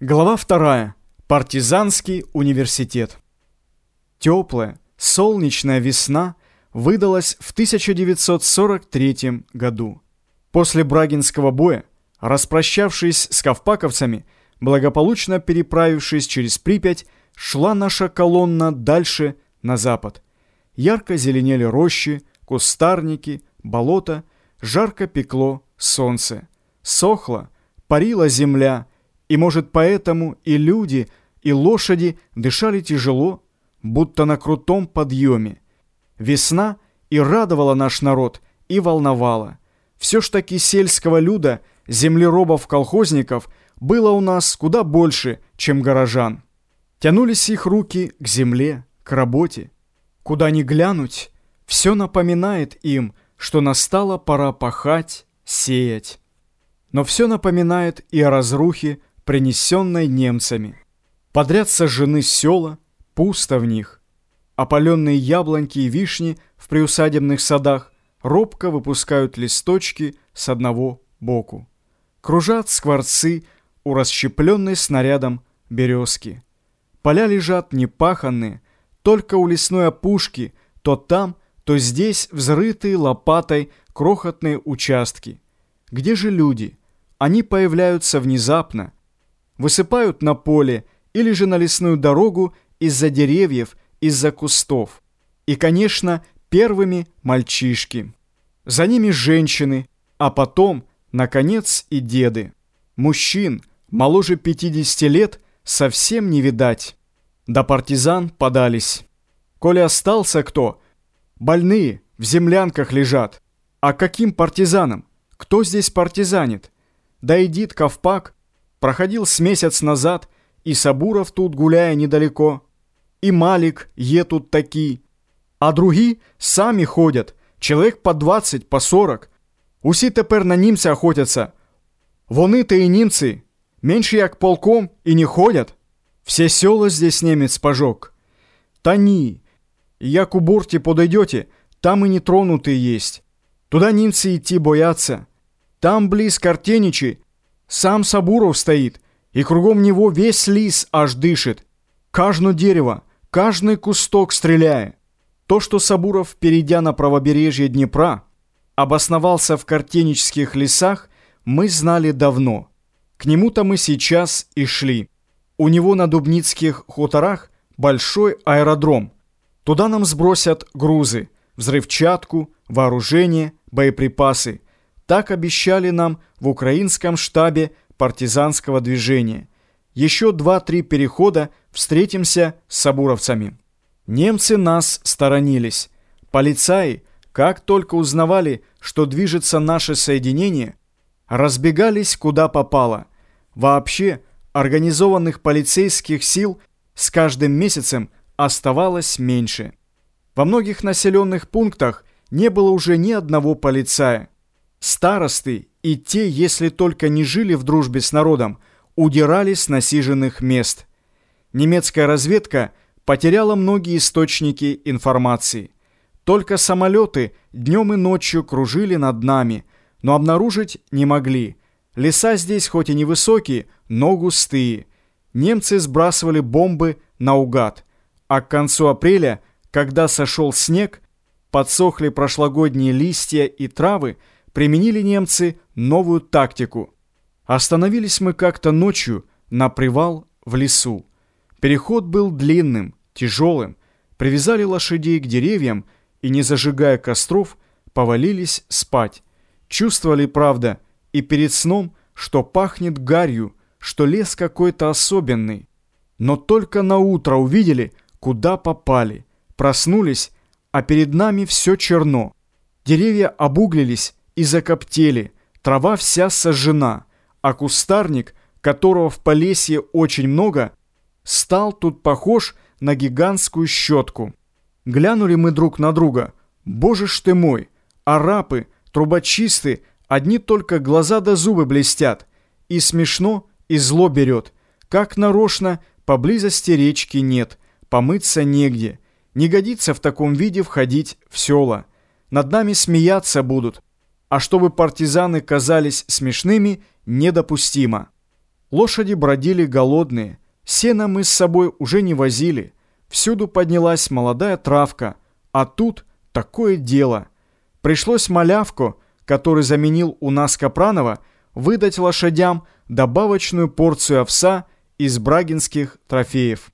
Глава вторая. Партизанский университет. Теплая, солнечная весна выдалась в 1943 году. После Брагинского боя, распрощавшись с ковпаковцами, благополучно переправившись через Припять, шла наша колонна дальше на запад. Ярко зеленели рощи, кустарники, болота, жарко пекло солнце. Сохла, парила земля — и, может, поэтому и люди, и лошади дышали тяжело, будто на крутом подъеме. Весна и радовала наш народ, и волновала. Все ж таки сельского люда, землеробов-колхозников, было у нас куда больше, чем горожан. Тянулись их руки к земле, к работе. Куда ни глянуть, все напоминает им, что настала пора пахать, сеять. Но все напоминает и о разрухе, принесенной немцами. Подряд сожжены села, пусто в них. Опаленные яблоньки и вишни в приусадебных садах робко выпускают листочки с одного боку. Кружат скворцы у расщепленной снарядом березки. Поля лежат непаханные, только у лесной опушки то там, то здесь взрытые лопатой крохотные участки. Где же люди? Они появляются внезапно, высыпают на поле или же на лесную дорогу из-за деревьев, из-за кустов. И, конечно, первыми мальчишки. За ними женщины, а потом, наконец, и деды. Мужчин, моложе 50 лет, совсем не видать. До партизан подались. Коли остался кто, больные в землянках лежат. А каким партизанам? Кто здесь партизанит? Да идит Ковпак, Проходил с месяц назад, и Сабуров тут, гуляя недалеко, и Малик е тут таки, а другі самі ходять, чоловік по 20, по 40. Усі тепер на німця охотяться. Вони та і німці, менше як полком і не ходять. Все села здесь немец пожег. Та ні, як у борті подойдете, там и нетронутые есть. Туда немцы идти боятся. Там близ Картеничи сам Сабуров стоит, и кругом него весь лис аж дышит. Каждое дерево, каждый кусток стреляя. То, что Сабуров, перейдя на правобережье Днепра, обосновался в картенических лесах, мы знали давно. К нему-то мы сейчас и шли. У него на Дубницких хуторах большой аэродром. Туда нам сбросят грузы, взрывчатку, вооружение, боеприпасы – так обещали нам в украинском штабе партизанского движения. Еще два-три перехода встретимся с сабуровцами. Немцы нас сторонились. Полицаи, как только узнавали, что движется наше соединение, разбегались куда попало. Вообще, организованных полицейских сил с каждым месяцем оставалось меньше. Во многих населенных пунктах не было уже ни одного полицая. Старосты и те, если только не жили в дружбе с народом, удирали с насиженных мест. Немецкая разведка потеряла многие источники информации. Только самолеты днем и ночью кружили над нами, но обнаружить не могли. Леса здесь хоть и невысокие, но густые. Немцы сбрасывали бомбы наугад. А к концу апреля, когда сошел снег, подсохли прошлогодние листья и травы, применили немцы новую тактику. Остановились мы как-то ночью на привал в лесу. Переход был длинным, тяжелым. Привязали лошадей к деревьям и, не зажигая костров, повалились спать. Чувствовали, правда, и перед сном, что пахнет гарью, что лес какой-то особенный. Но только на утро увидели, куда попали. Проснулись, а перед нами все черно. Деревья обуглились, и закоптели, трава вся сожжена, а кустарник, которого в Полесье очень много, стал тут похож на гигантскую щетку. Глянули мы друг на друга. Боже ж ты мой! Арапы, трубочисты, одни только глаза да зубы блестят. И смешно, и зло берет. Как нарочно, поблизости речки нет, помыться негде. Не годится в таком виде входить в села. Над нами смеяться будут, а чтобы партизаны казались смешными, недопустимо. Лошади бродили голодные, сено мы с собой уже не возили. Всюду поднялась молодая травка, а тут такое дело. Пришлось малявку, который заменил у нас Капранова, выдать лошадям добавочную порцию овса из брагинских трофеев.